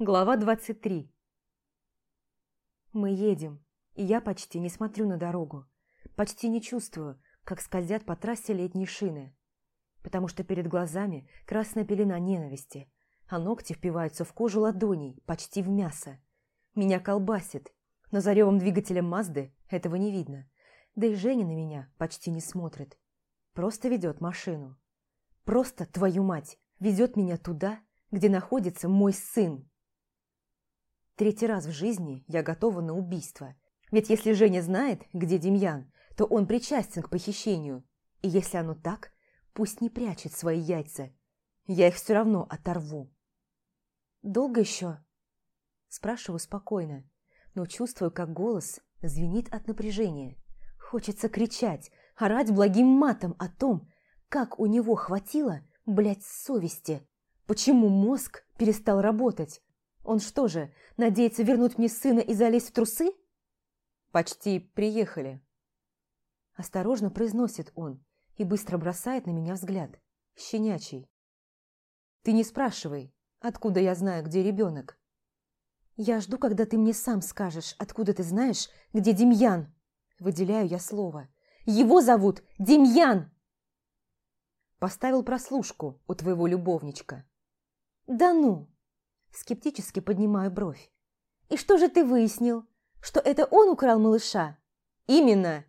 Глава 23 Мы едем, и я почти не смотрю на дорогу. Почти не чувствую, как скользят по трассе летние шины. Потому что перед глазами красная пелена ненависти, а ногти впиваются в кожу ладоней, почти в мясо. Меня колбасит, но за ревом двигателя Мазды этого не видно. Да и Женя на меня почти не смотрит. Просто ведет машину. Просто, твою мать, везет меня туда, где находится мой сын. Третий раз в жизни я готова на убийство. Ведь если Женя знает, где Демьян, то он причастен к похищению. И если оно так, пусть не прячет свои яйца. Я их все равно оторву. «Долго еще?» Спрашиваю спокойно, но чувствую, как голос звенит от напряжения. Хочется кричать, орать благим матом о том, как у него хватило, блядь, совести. Почему мозг перестал работать? Он что же, надеется вернуть мне сына и залезть в трусы? Почти приехали. Осторожно произносит он и быстро бросает на меня взгляд. Щенячий. Ты не спрашивай, откуда я знаю, где ребенок. Я жду, когда ты мне сам скажешь, откуда ты знаешь, где Демьян. Выделяю я слово. Его зовут Демьян! Поставил прослушку у твоего любовничка. Да ну! Скептически поднимаю бровь. «И что же ты выяснил? Что это он украл малыша?» «Именно!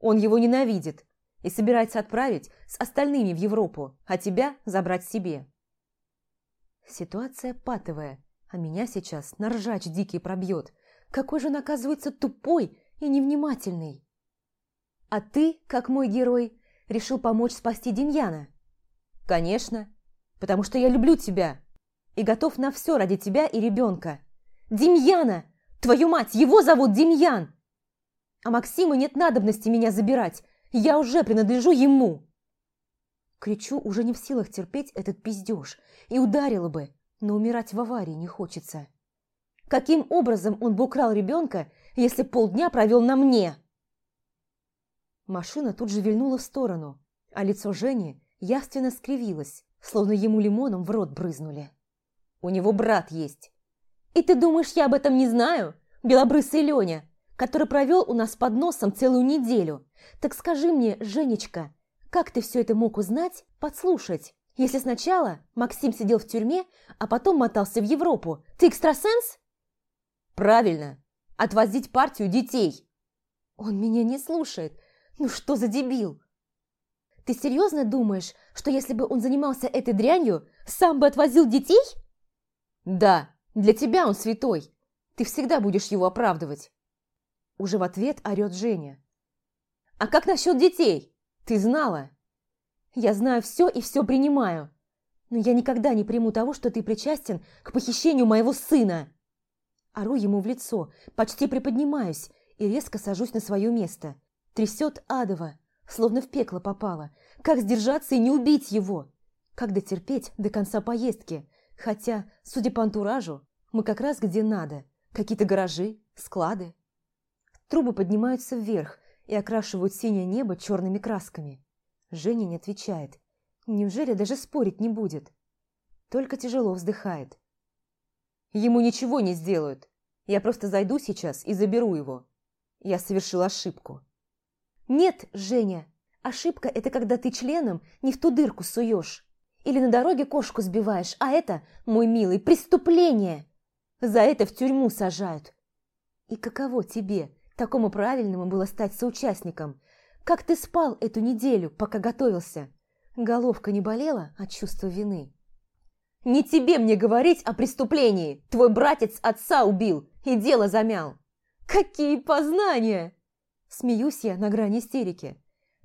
Он его ненавидит и собирается отправить с остальными в Европу, а тебя забрать себе». Ситуация патовая, а меня сейчас на ржач дикий пробьет. Какой же он оказывается тупой и невнимательный. «А ты, как мой герой, решил помочь спасти Демьяна?» «Конечно, потому что я люблю тебя!» И готов на все ради тебя и ребенка. Демьяна! Твою мать, его зовут Демьян! А Максиму нет надобности меня забирать. Я уже принадлежу ему. Кричу, уже не в силах терпеть этот пиздеж. И ударила бы, но умирать в аварии не хочется. Каким образом он бы украл ребенка, если полдня провел на мне? Машина тут же вильнула в сторону, а лицо Жени явственно скривилось, словно ему лимоном в рот брызнули. У него брат есть. И ты думаешь, я об этом не знаю? Белобрысый Леня, который провел у нас под носом целую неделю. Так скажи мне, Женечка, как ты все это мог узнать, подслушать? Если сначала Максим сидел в тюрьме, а потом мотался в Европу, ты экстрасенс? Правильно. Отвозить партию детей. Он меня не слушает. Ну что за дебил? Ты серьезно думаешь, что если бы он занимался этой дрянью, сам бы отвозил детей? «Да, для тебя он святой. Ты всегда будешь его оправдывать». Уже в ответ орет Женя. «А как насчет детей? Ты знала?» «Я знаю все и все принимаю. Но я никогда не приму того, что ты причастен к похищению моего сына». Ору ему в лицо, почти приподнимаюсь и резко сажусь на свое место. Трясет адово, словно в пекло попало. Как сдержаться и не убить его? Как дотерпеть до конца поездки? Хотя, судя по антуражу, мы как раз где надо. Какие-то гаражи, склады. Трубы поднимаются вверх и окрашивают синее небо черными красками. Женя не отвечает. Неужели даже спорить не будет? Только тяжело вздыхает. Ему ничего не сделают. Я просто зайду сейчас и заберу его. Я совершил ошибку. Нет, Женя, ошибка – это когда ты членом не в ту дырку суешь. Или на дороге кошку сбиваешь, а это, мой милый, преступление. За это в тюрьму сажают. И каково тебе, такому правильному, было стать соучастником? Как ты спал эту неделю, пока готовился? Головка не болела от чувства вины? Не тебе мне говорить о преступлении. Твой братец отца убил и дело замял. Какие познания! Смеюсь я на грани истерики.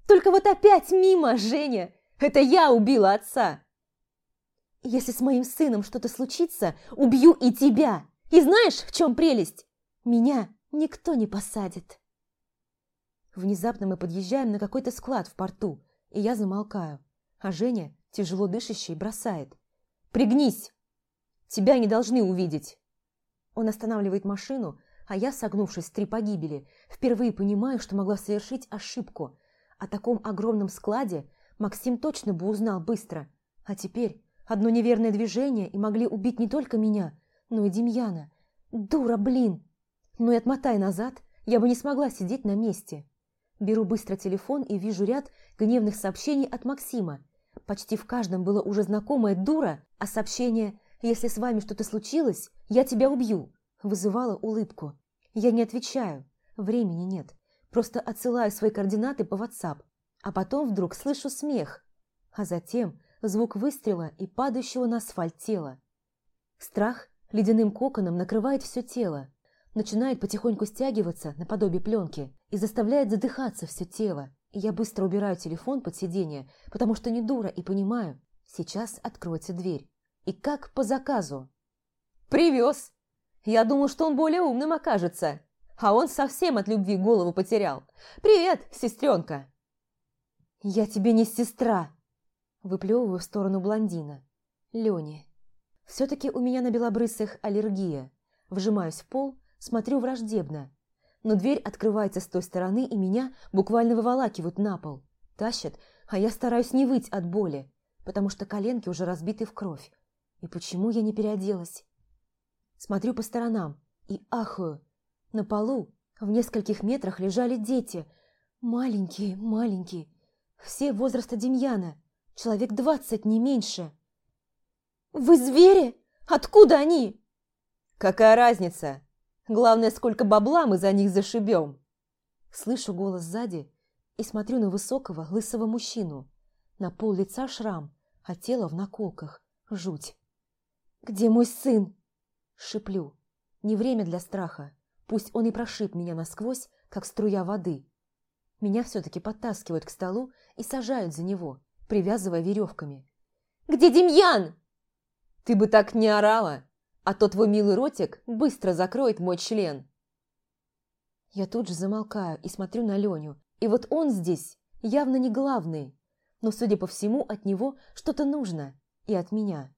Только вот опять мимо, Женя. Это я убила отца. Если с моим сыном что-то случится, убью и тебя. И знаешь, в чем прелесть? Меня никто не посадит. Внезапно мы подъезжаем на какой-то склад в порту, и я замолкаю. А Женя, тяжело дышащий, бросает. «Пригнись! Тебя не должны увидеть!» Он останавливает машину, а я, согнувшись в три погибели, впервые понимаю, что могла совершить ошибку. О таком огромном складе Максим точно бы узнал быстро. А теперь Одно неверное движение и могли убить не только меня, Ну и Демьяна. Дура, блин! Ну и отмотай назад, я бы не смогла сидеть на месте. Беру быстро телефон и вижу ряд гневных сообщений от Максима. Почти в каждом было уже знакомое «дура», а сообщение «если с вами что-то случилось, я тебя убью» вызывало улыбку. Я не отвечаю, времени нет. Просто отсылаю свои координаты по WhatsApp, а потом вдруг слышу смех, а затем звук выстрела и падающего на асфальт тела. Страх ледяным коконом накрывает все тело, начинает потихоньку стягиваться наподобие пленки и заставляет задыхаться все тело. И я быстро убираю телефон под сиденье, потому что не дура и понимаю, сейчас откроется дверь. И как по заказу. «Привез!» Я думал, что он более умным окажется, а он совсем от любви голову потерял. «Привет, сестренка!» «Я тебе не сестра!» Выплевываю в сторону блондина. Лёни. Все-таки у меня на белобрысых аллергия. Вжимаюсь в пол, смотрю враждебно. Но дверь открывается с той стороны, и меня буквально выволакивают на пол. Тащат, а я стараюсь не выть от боли, потому что коленки уже разбиты в кровь. И почему я не переоделась? Смотрю по сторонам и ахаю. На полу в нескольких метрах лежали дети. Маленькие, маленькие. Все возраста Демьяна. Человек двадцать, не меньше. «Вы звери? Откуда они?» «Какая разница? Главное, сколько бабла мы за них зашибем!» Слышу голос сзади и смотрю на высокого, лысого мужчину. На пол лица шрам, а тело в наколках. Жуть. «Где мой сын?» Шиплю. Не время для страха. Пусть он и прошиб меня насквозь, как струя воды. Меня все-таки подтаскивают к столу и сажают за него, привязывая веревками. «Где Демьян?» «Ты бы так не орала, а то твой милый ротик быстро закроет мой член». Я тут же замолкаю и смотрю на Леню. И вот он здесь явно не главный, но, судя по всему, от него что-то нужно и от меня.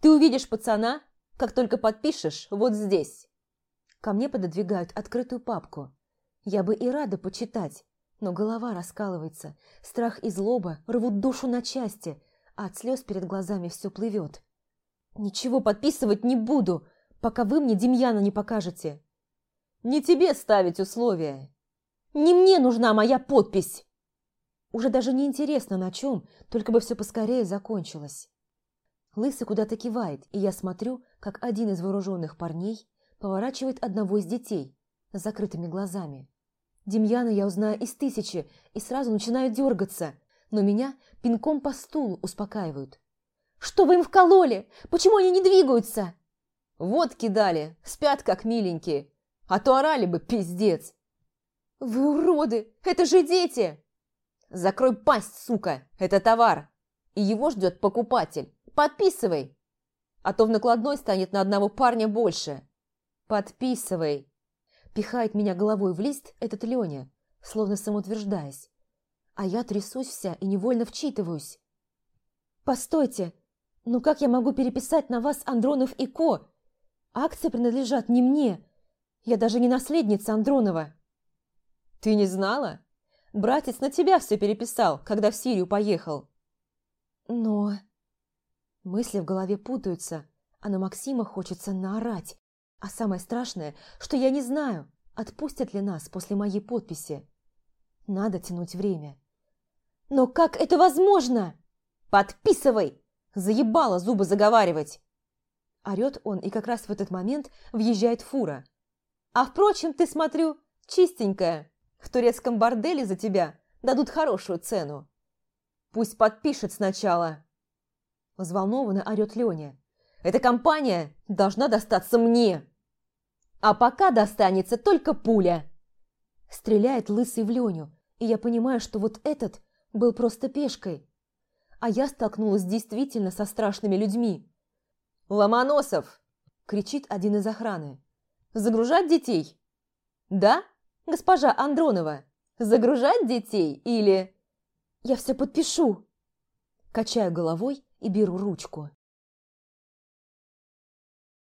«Ты увидишь пацана, как только подпишешь вот здесь». Ко мне пододвигают открытую папку. Я бы и рада почитать, но голова раскалывается, страх и злоба рвут душу на части, а от слез перед глазами все плывет. «Ничего подписывать не буду, пока вы мне Демьяна не покажете». «Не тебе ставить условия». «Не мне нужна моя подпись!» Уже даже не интересно на чем, только бы все поскорее закончилось. Лысый куда-то кивает, и я смотрю, как один из вооруженных парней поворачивает одного из детей с закрытыми глазами. Демьяна я узнаю из тысячи и сразу начинаю дергаться, но меня пинком по стулу успокаивают. «Что вы им вкололи? Почему они не двигаются?» «Вот кидали, спят как миленькие, а то орали бы, пиздец!» «Вы уроды! Это же дети!» «Закрой пасть, сука! Это товар! И его ждет покупатель! Подписывай! А то в накладной станет на одного парня больше!» «Подписывай!» Пихает меня головой в лист этот Леня, словно самоутверждаясь. А я трясусь вся и невольно вчитываюсь. «Постойте, ну как я могу переписать на вас Андронов и Ко? Акции принадлежат не мне. Я даже не наследница Андронова». «Ты не знала? Братец на тебя все переписал, когда в Сирию поехал». «Но...» Мысли в голове путаются, а на Максима хочется наорать. А самое страшное, что я не знаю, отпустят ли нас после моей подписи. Надо тянуть время. Но как это возможно? Подписывай! Заебало зубы заговаривать! Орет он, и как раз в этот момент въезжает фура. А впрочем, ты, смотрю, чистенькая. В турецком борделе за тебя дадут хорошую цену. Пусть подпишет сначала. Взволнованно орет Леня. Эта компания должна достаться мне. А пока достанется только пуля. Стреляет лысый в Леню, и я понимаю, что вот этот был просто пешкой. А я столкнулась действительно со страшными людьми. «Ломоносов!» – кричит один из охраны. «Загружать детей?» «Да, госпожа Андронова, загружать детей или...» «Я все подпишу!» Качаю головой и беру ручку.